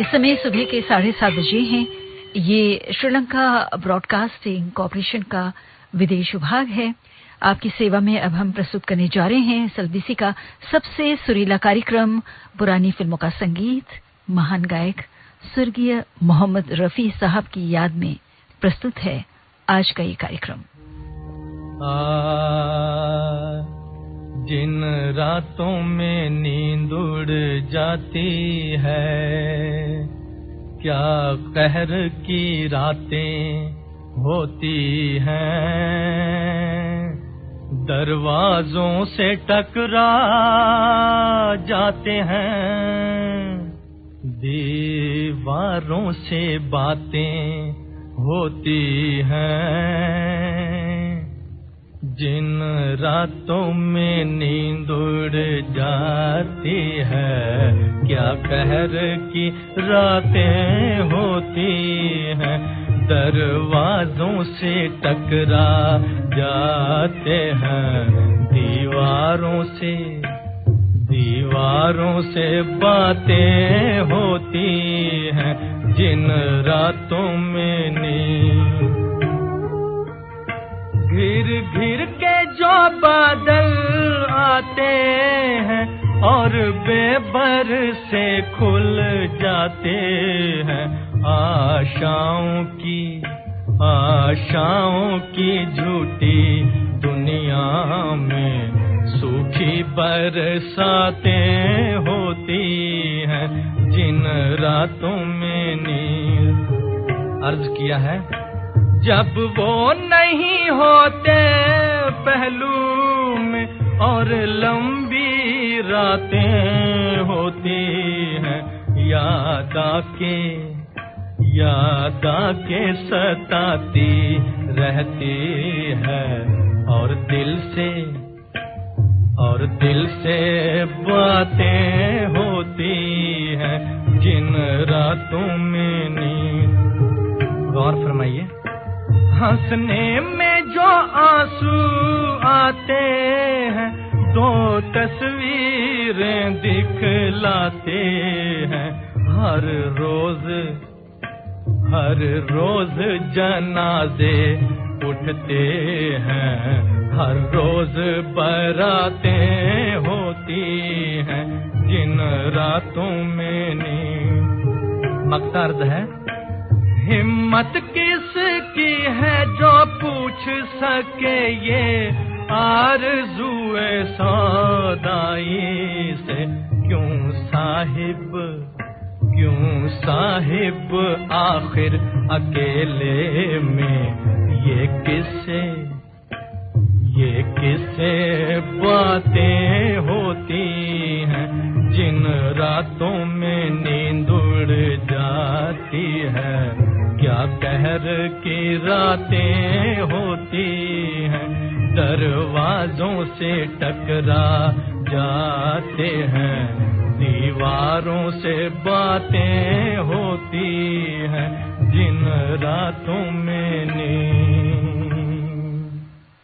इस समय सुबह के साढ़े सात बजे हैं। ये श्रीलंका ब्रॉडकास्टिंग कॉरपोरेशन का विदेश विभाग है। आपकी सेवा में अब हम प्रस्तुत करने जा रहे हैं सलबीसी का सबसे सुरीला कार्यक्रम, पुरानी फ़िल्मों का संगीत, महान गायक स्वर्गीय मोहम्मद रफी साहब की याद में प्रस्तुत है आज का ये कार्यक्रम। जिन रातों में नींद उड़ जाती है, क्या कहर की रातें होती हैं? दरवाजों से टकरा जाते हैं, दीवारों से बातें होती हैं। जिन रातों में नींद उड़ जाती है, क्या कहर की रातें होती हैं? दरवाजों से टकरा जाते हैं, दीवारों से दीवारों से बातें होती हैं। जिन रातों में नींद घिर घिर के जो बादल आते हैं और बेबर से खुल जाते हैं। आशाओं की आशाओं की झूठी दुनिया में सूखी बरसातें होती हैं। जिन रातों में नींद अर्ज़ किया है जब वो नहीं होते पहलू में और लंबी रातें होती हैं, याद आके याद आके सताती रहती है। और दिल से, और दिल से बातें होती हैं, जिन रातों में नींद। गौर फरमाइए। हंसने में जो आँसू आते हैं, दो तस्वीरें दिखलाते हैं। हर रोज हर रोज जनाजे उठते हैं, हर रोज बराते होती हैं, जिन रातों में नींद मकदर्द है। हिम्मत किसकी है जो पूछ सके ये? आरज़ुए सौदाई से, क्यों साहिब क्यों साहिब आखिर अकेले में? ये किसे ये किसे बातें होती हैं जिन रातों में नींद उड़ जाती है? क्या कहर की रातें होती हैं, दरवाजों से टकरा जाते हैं, दीवारों से बातें होती हैं, जिन रातों में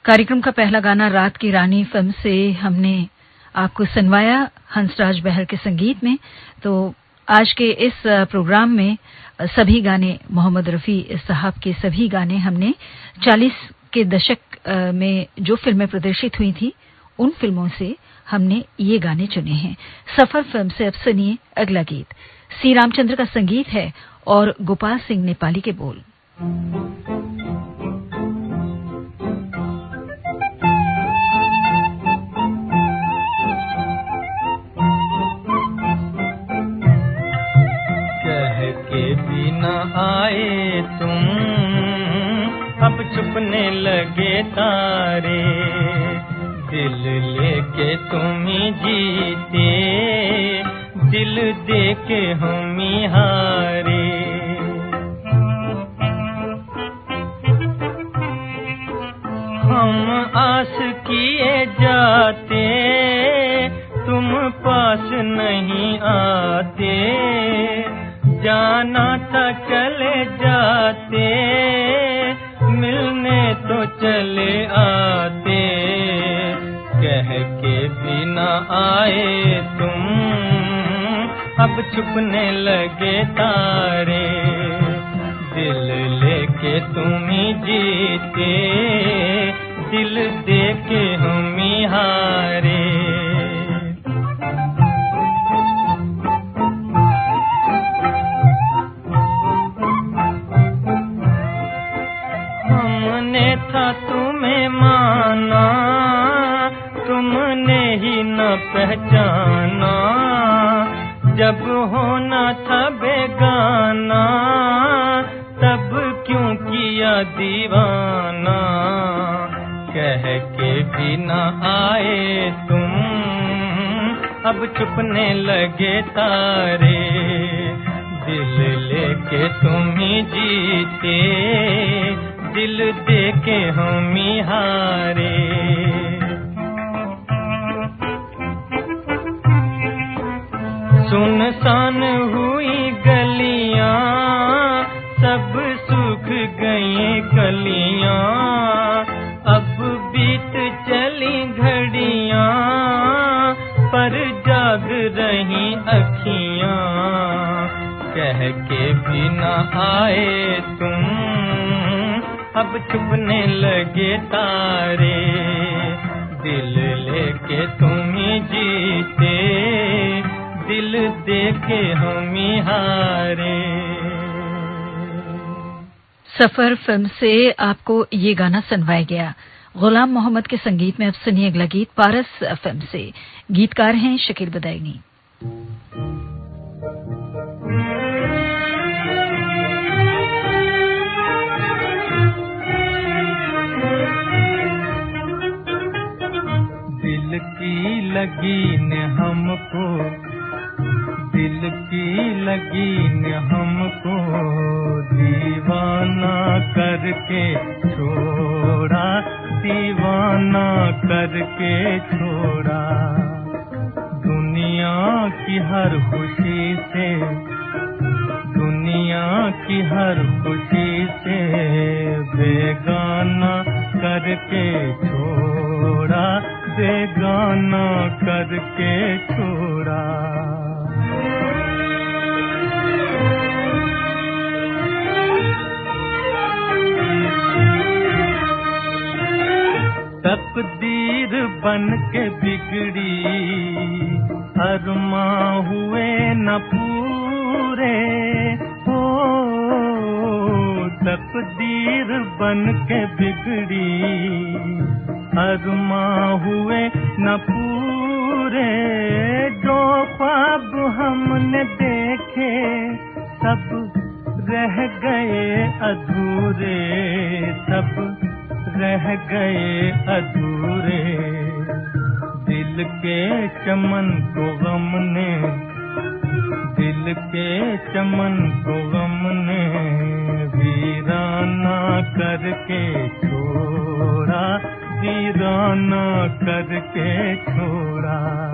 कार्यक्रम का पहला गाना रात की रानी फ़िल्म से हमने आपको सुनवाया, हंसराज बहर के संगीत में। तो आज के इस प्रोग्राम में सभी गाने, मोहम्मद रफी साहब के सभी गाने हमने 40 के दशक में जो फ़िल्में प्रदर्शित हुई थी, उन फ़िल्मों से हमने ये गाने चुने हैं। सफ़र फ़िल्म से अब सुनिए अगला गीत। सी रामचंद्र का संगीत है और गोपाल सिंह नेपाली के बोल। छुपने लगे तारे, दिल लेके तुम जीते, दिल दे के हम हारे। हम आस किए जाते, तुम पास नहीं आते। जाना था आते कह के बिना आए तुम। अब छुपने लगे तारे। दिल लेके तुम ही जीते। दिल दे के हम ही हारे। अब छुपने लगे तारे। दिल लेके तुम ही जीते, दिल दे के हम ही हारे। सुनसान हुई गलियाँ, सब सूख गई कलियाँ रही अखियाँ। कह के भी न आए तुम। अब छुपने लगे तारे। दिल लेके तुम जीते। दिल दे के हम हारे। सफ़र फ़िल्म से आपको ये गाना सुनवाया गया। गुलाम मोहम्मद के संगीत में अब सुनिए अगला गीत पारस फ़िल्म से। गीतकार हैं शकील बदायनी। दिल की लगी ने हमको, दिल की लगी ने हमको दीवाना करके छोड़ा, दीवाना करके छोड़ा। दुनिया की हर खुशी से, दुनिया की हर खुशी से बेगाना करके छोड़ा, बेगाना करके छोड़ा। तकदीर बन के बिगड़ी। अरमा हुए न पूरे। हो तकदीर बन के बिगड़ी। अरमा हुए न पूरे। जो ख्वाब हमने देखे, सब रह गए अधूरे। सब रह गए अधूरे। दिल के चमन को गम ने दिल के चमन को गम ने वीराना करके छोड़ा। वीराना करके छोड़ा।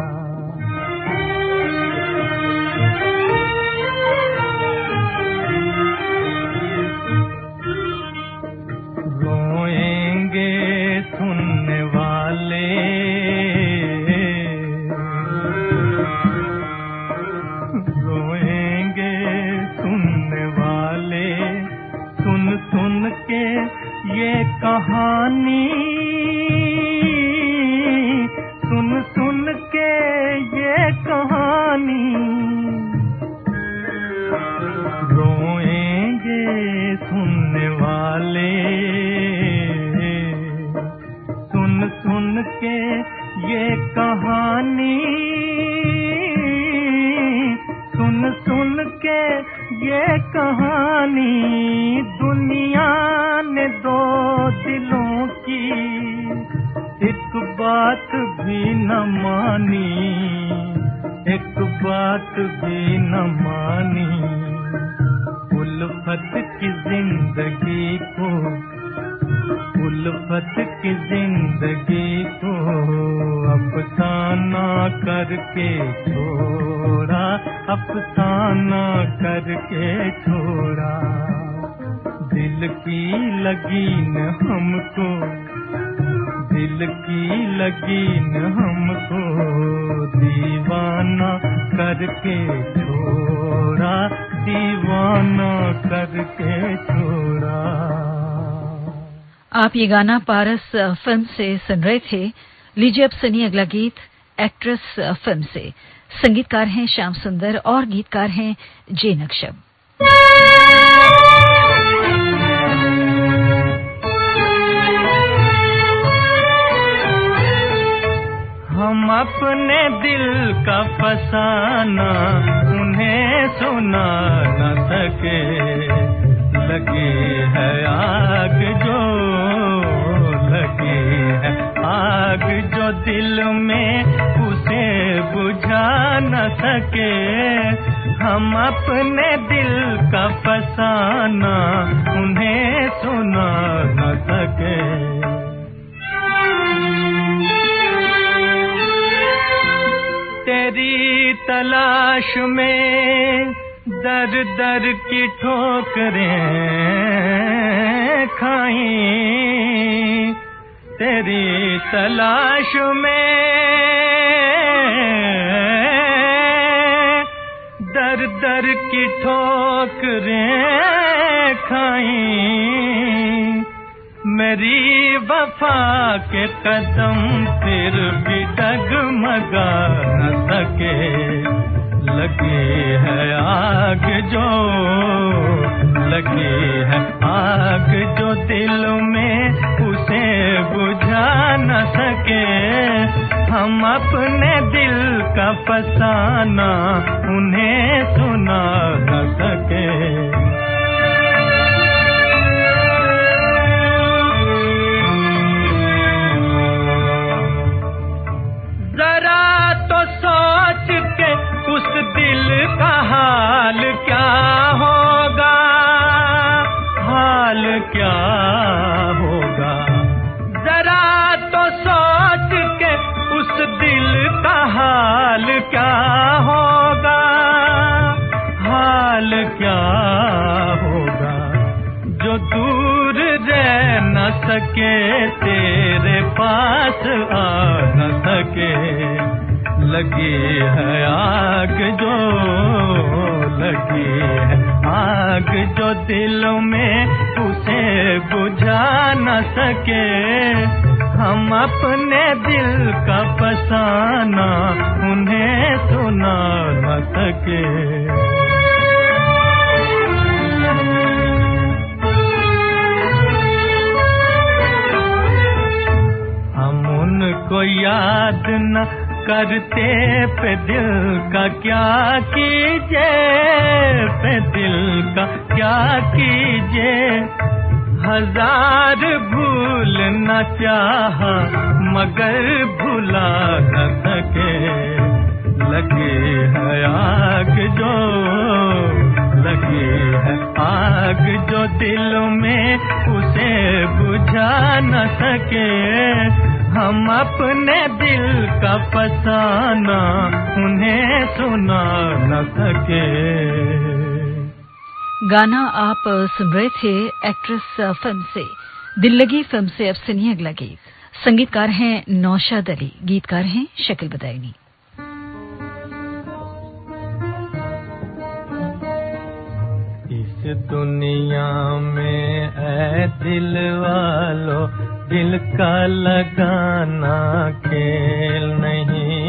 ज़िंदगी को, उल्फत की ज़िंदगी को अफसाना करके छोड़ा अफसाना करके छोड़ा। दिल की लगी न हमको, दिल की लगी न हमको दीवाना करके छोड़ा दीवाना करके छोड़ा। आप ये गाना पारस फ़िल्म से सुन रहे थे। लीजिए अब सुनिए अगला गीत, एक्ट्रेस फ़िल्म से। संगीतकार हैं श्याम सुंदर और गीतकार हैं जे नक्शब हम अपने दिल का फसाना, उन्हें सुना न सके। लगी है आग जो, लगी है आग जो दिल में, उसे बुझा न सके। हम अपने दिल का फसाना, उन्हें सुना न तलाश में दर दर की ठोकरें खाई। तेरी तलाश में दर दर की ठोकरें खाई। मेरी वफा के कदम फिर भी डगमगा न सके। लगी है आग जो, लगी है आग जो दिल में उसे बुझा न सके। हम अपने दिल का फसाना, उन्हें सुना हाल क्या होगा? हाल क्या होगा? जरा तो सोच के उस दिल का हाल क्या होगा? हाल क्या होगा? जो दूर रह न सके तेरे पास आ लगी है, आग जो लगी है। आग जो दिल में उसे बुझा न सके। हम अपने दिल का फसाना उन्हें सुना न सके। हम उनको याद न करते पे दिल का क्या कीजिए? पे दिल का क्या कीजिए? हज़ार भूल न चाह, मगर भुला न सके लगे है आग जो, लगे है आग जो दिल में उसे बुझा न सके। हम अपने दिल का फसाना उन्हें सुना न सके। गाना आप सुन रहे थे एक्ट्रेस फ़िल्म से दिल लगी फ़िल्म से। अब सुनिए अगला गीत। संगीतकार हैं नौशाद अली गीतकार हैं शकील बदायनी। इस दुनिया में ऐ दिल वालो दिल का लगाना खेल नहीं।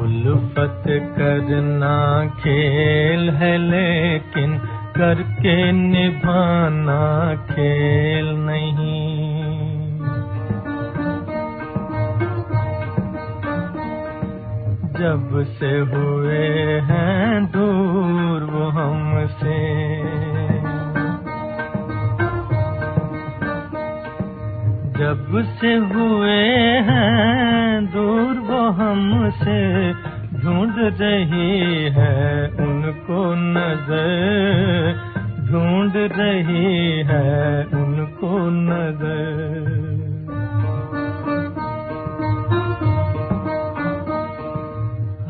उल्फत करना खेल है, लेकिन करके निभाना खेल नहीं। जब से हुए हैं दूर वो हमसे। जब से हुए हैं, दूर वो हमसे ढूंढ रही है, उनको नज़र ढूंढ रही है, उनको नज़र।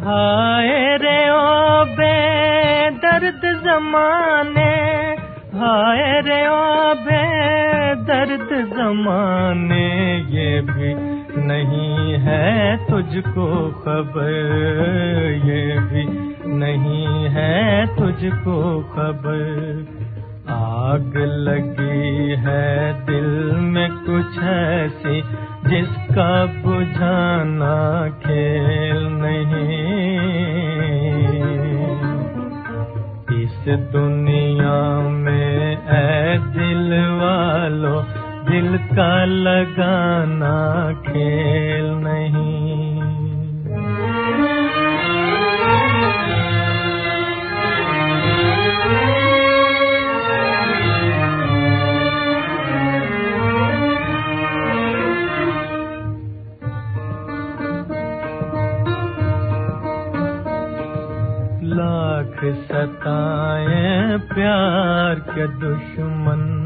हाय रे ओ बे दर्द जमाने हाय रे बे दर्द जमाने, ये भी नहीं है तुझको खबर, ये भी नहीं है तुझको खबर। आग लगी है दिल में कुछ ऐसी, जिसका बुझाना खेल नहीं। इस दुनिया में ऐ दिल वालों दिल का लगाना खेल नहीं। प्यार के दुश्मन।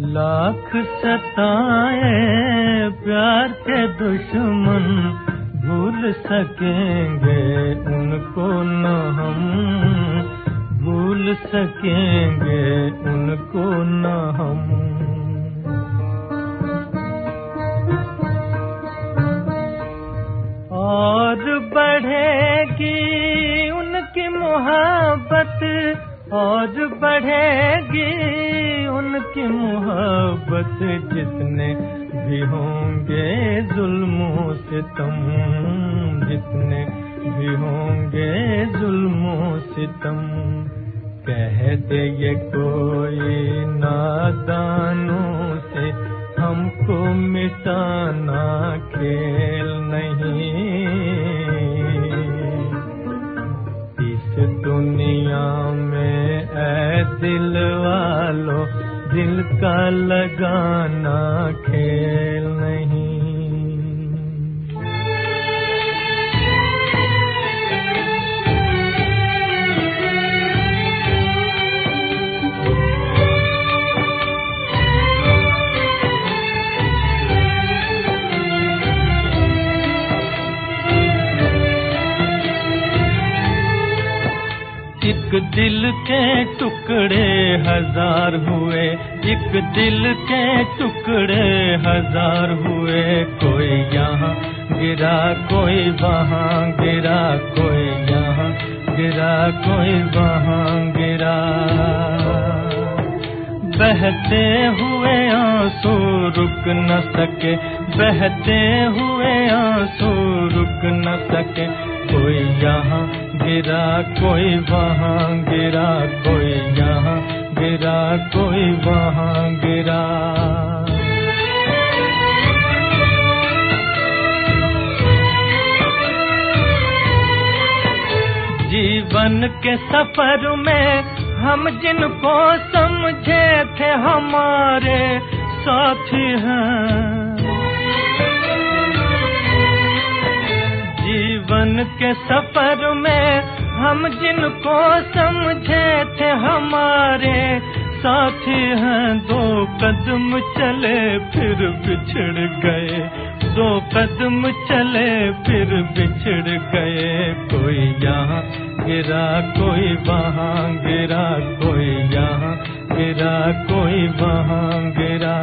लाख सताए प्यार के दुश्मन, भूल सकेंगे उनको न हम। भूल सकेंगे उनको और बढ़ेगी उनकी मोहब्बत जितने भी होंगे, जुल्मों से तुम जितने भी होंगे, जुल्मों से तुम। कह दे ये कोई नादानों से हमको मिटाना का लगाना खेल नहीं। एक दिल के टुकड़े हज़ार हुए एक दिल के टुकड़े हज़ार हुए कोई यहाँ, गिरा कोई वहाँ, गिरा कोई यहाँ, गिरा कोई वहाँ, गिरा। बहते हुए आँसू रुक न सके, बहते हुए आँसू रुक न सके, कोई यहाँ, गिरा कोई वहाँ, गिरा कोई यहाँ गिरा कोई वहाँ गिरा। जीवन के सफ़र में हम जिनको समझे थे हमारे साथी हैं। जीवन के सफ़र में हम जिनको समझे थे हमारे, साथी हैं दो कदम चले, फिर बिछड़ गए। दो कदम चले, फिर बिछड़ गए। कोई यहाँ गिरा, कोई वहाँ गिरा, कोई यहाँ गिरा, कोई वहाँ गिरा।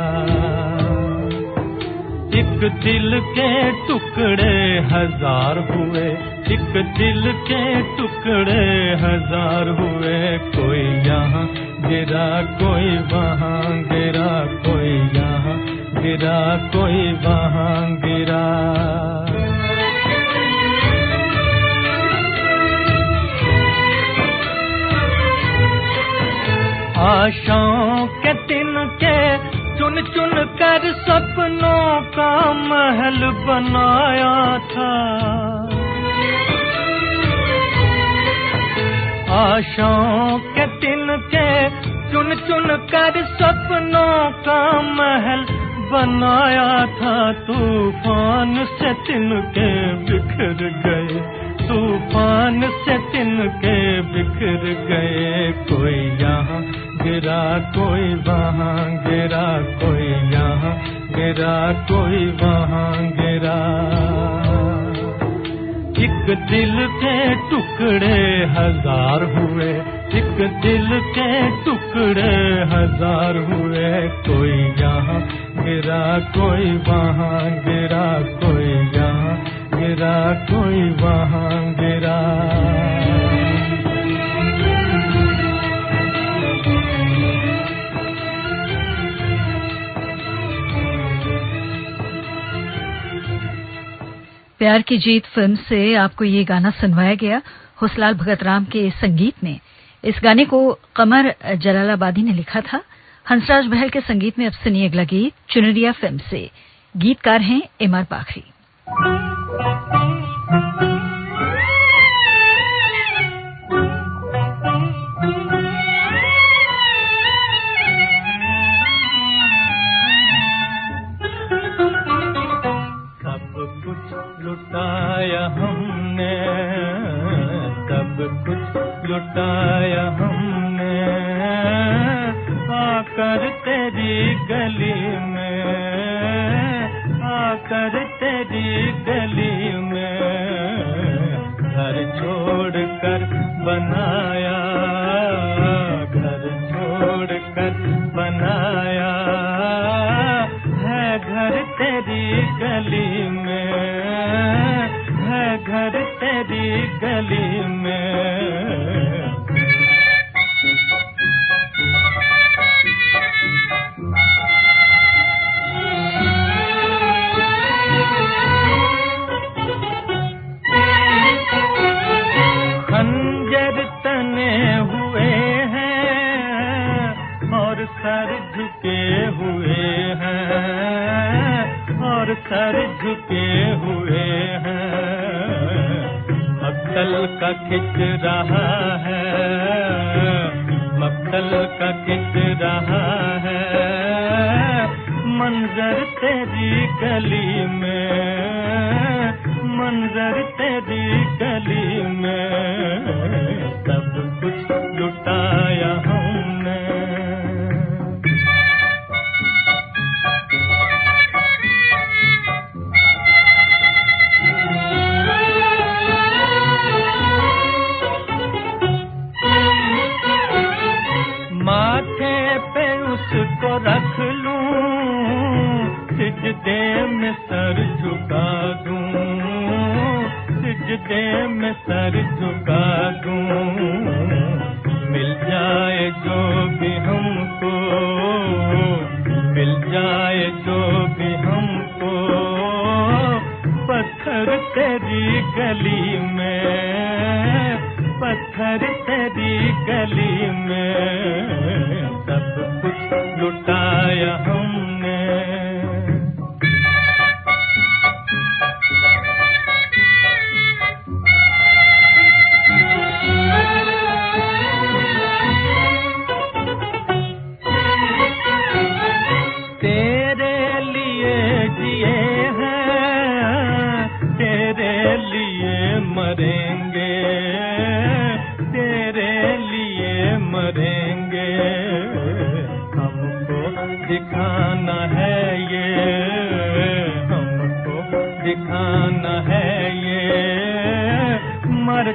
एक दिल के टुकड़े हज़ार हुए एक दिल के टुकड़े हज़ार हुए, कोई यहाँ, गिरा कोई वहाँ, गिरा कोई यहाँ, गिरा कोई वहाँ, गिरा। आशाओं के तिनके चुन चुन कर सपनों का महल बनाया था। आशाओं के तिनके चुन चुन कर सपनों का महल बनाया था तूफ़ान से तिनके बिखर गए, तूफ़ान से तिनके बिखर गए। कोई यहाँ गिरा, कोई वहाँ गिरा, कोई यहाँ गिरा, कोई वहाँ गिरा। एक दिल के टुकड़े हज़ार हुए, एक दिल के टुकड़े हज़ार हुए। कोई यहाँ गिरा कोई वहाँ गिरा कोई यहाँ गिरा कोई वहाँ गिरा प्यार की जीत फ़िल्म से आपको ये गाना सुनवाया गया, हुसलाल भगत राम के संगीत में। इस गाने को कमर जलालाबादी ने लिखा था। हंसराज बहल के संगीत में अब सुनी अगला गीत, चुनरिया फ़िल्म से। गीतकार हैं एम आर पाखरी। गली में आकर तेरी गली में घर छोड़ कर बनाया गली में मंजर तेरी गली में सब कुछ लुटाया हमने झुका दूँ सिजदे में सर झुका दूँ मिल जाए जो भी हमको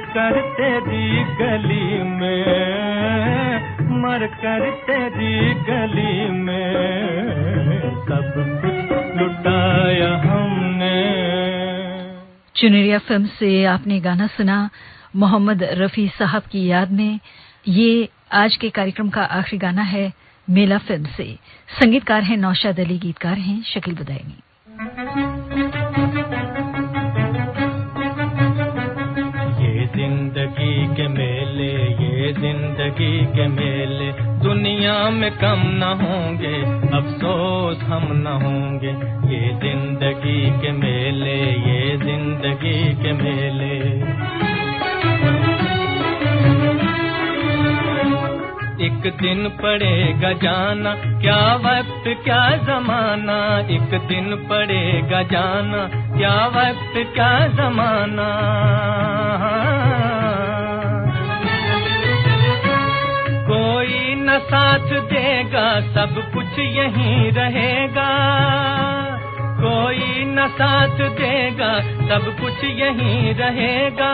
कर तेरी गली में, मर कर तेरी गली में, सब लुटाया हमने। चुनरिया फ़िल्म से आपने गाना सुना, मोहम्मद रफी साहब की याद में। ये आज के कार्यक्रम का आखिरी गाना है, मेला फ़िल्म से। संगीतकार हैं नौशाद अली, गीतकार हैं शकील बुदायनी। ज़िंदगी के मेले। दुनिया में कम न होंगे, अफसोस हम न होंगे। ये ज़िंदगी के मेले, ये ज़िंदगी के मेले। एक दिन पड़ेगा जाना, क्या वक्त, क्या जमाना। एक दिन पड़ेगा जाना, क्या वक्त, क्या जमाना। कोई न साथ देगा, सब कुछ यहीं रहेगा। कोई न साथ देगा, सब कुछ यहीं रहेगा।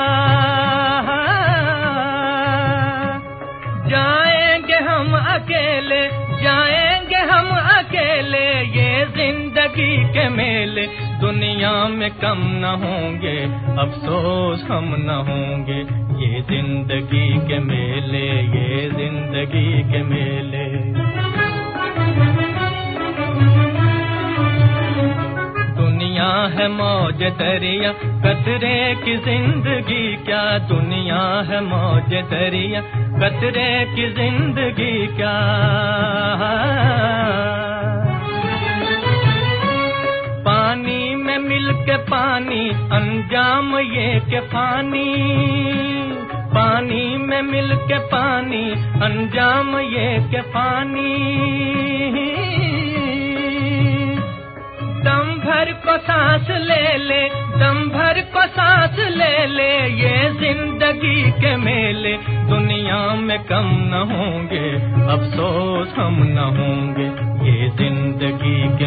जाएँगे हम अकेले, जाएँगे हम अकेले, ये ज़िंदगी के मेले। दुनिया में कम न होंगे, अफसोस हम न होंगे। ज़िंदगी के मेले, ये ज़िंदगी के मेले। दुनिया है मौज दरिया, कतरे की ज़िंदगी, क्या दुनिया है मौज दरिया, कतरे की ज़िंदगी, क्या? पानी में मिल के पानी, अंजाम ये के पानी। पानी में मिल के पानी, अंजाम ये के पानी। दम भर को सांस ले ले, दम भर को सांस ले ले, ये ज़िंदगी के मेले। दुनिया में कम न होंगे, अफसोस हम न होंगे, ये ज़िंदगी के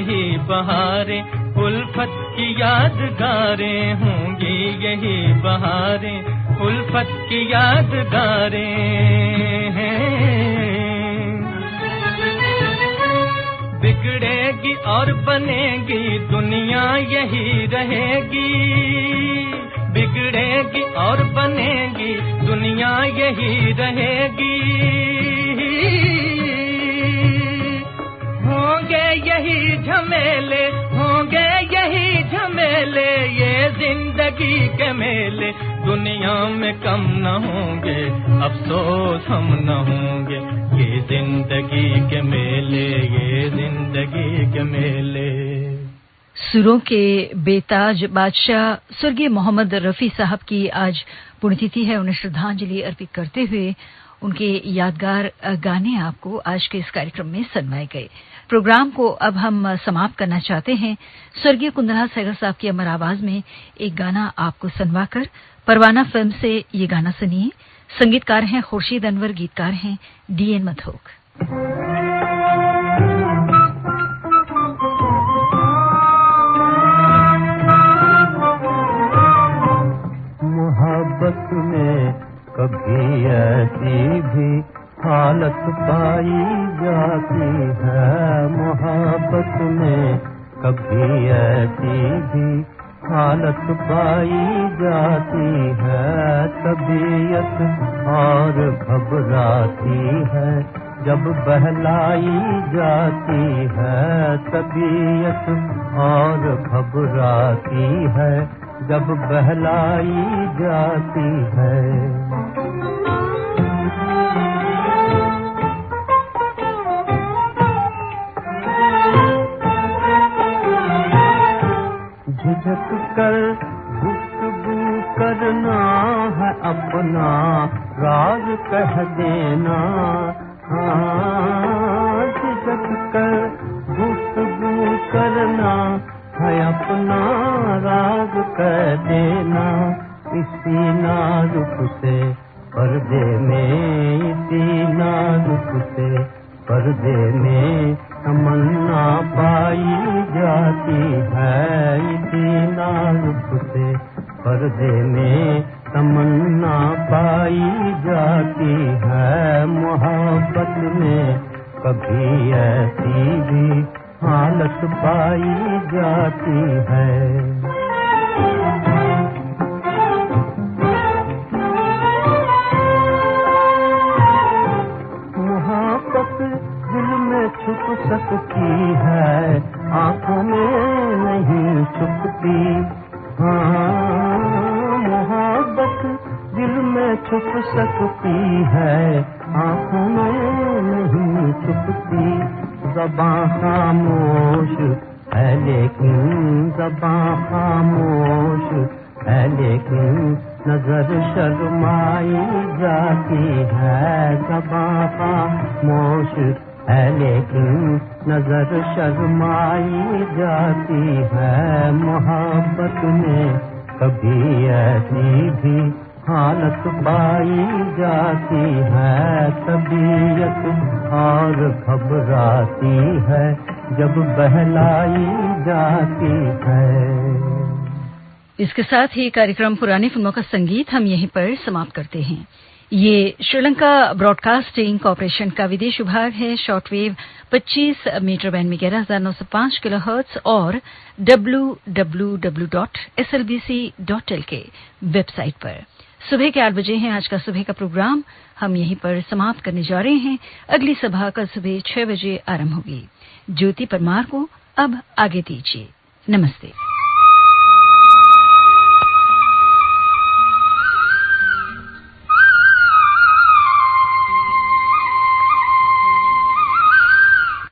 यही बहारें, उल्फत की यादगारें होंगी यही बहारें, उल्फत की यादगारें बिगड़ेगी और बनेगी, दुनिया यही रहेगी। बिगड़ेगी और बनेगी, दुनिया यही रहेगी। यही झमेले, होंगे यही झमेले, ये ज़िंदगी के मेले। दुनिया में कम न होंगे, अफसोस हम न होंगे। ये ज़िंदगी के मेले, ये ज़िंदगी के मेले। सुरों के बेताज बादशाह स्वर्गीय मोहम्मद रफी साहब की आज पुण्यतिथि है। उन्हें श्रद्धांजलि अर्पित करते हुए उनके यादगार गाने आपको आज के इस कार्यक्रम में सुनवाए गए। प्रोग्राम को अब हम समाप्त करना चाहते हैं। स्वर्गीय कुंदला सैगर साहब की अमर आवाज़ में एक गाना आपको सुनवाकर, परवाना फ़िल्म से ये गाना सुनिए। संगीतकार हैं, खुर्शीद अनवर, गीतकार हैं, डीएन मथोक कभी ऐसी भी हालत पाई जाती है मोहब्बत में, कभी ऐसी भी हालत पाई जाती है, तबीयत और घबराती है। जब बहलाई जाती है, तबीयत और घबराती है। जब बहलाई जाती है कर गुफ्तगू करना है अपना राज कह देना। हाँ। पर्दे में तमन्ना पाई जाती है मोहब्बत में। कभी ऐसी भी हालत पाई जाती है। महाबत दिल में छुप सकती है, आँखों में नहीं छुपती। हाँ। छुप सकती है, आँखों में नहीं छुपती। जबा खामोश है, लेकिन जबा खामोश है, लेकिन नज़र शर्माई जाती है। जबा खामोश है, लेकिन नज़र शर्माई जाती है। मोहब्बत में कभी ऐसी भी हालत पाई जाती है, तबीयत और घबराती है, जब बहलाई जाती है। इसके साथ ही कार्यक्रम पुरानी फ़िल्मों का संगीत हम यहीं पर समाप्त करते हैं। ये श्रीलंका ब्रॉडकास्टिंग कॉरपोरेशन का विदेश विभाग है। शॉर्टवेव 25 मीटर बैंड में ग्यारह हज़ार नौ सौ पाँच और W W W dot dot के वेबसाइट पर। सुबह के आठ बजे हैं आज का सुबह का प्रोग्राम। हम यहीं पर समाप्त करने जा रहे हैं। अगली सभा कल सुबह छह बजे आरंभ होगी। ज्योति परमार को अब आगे दीजिए। नमस्ते।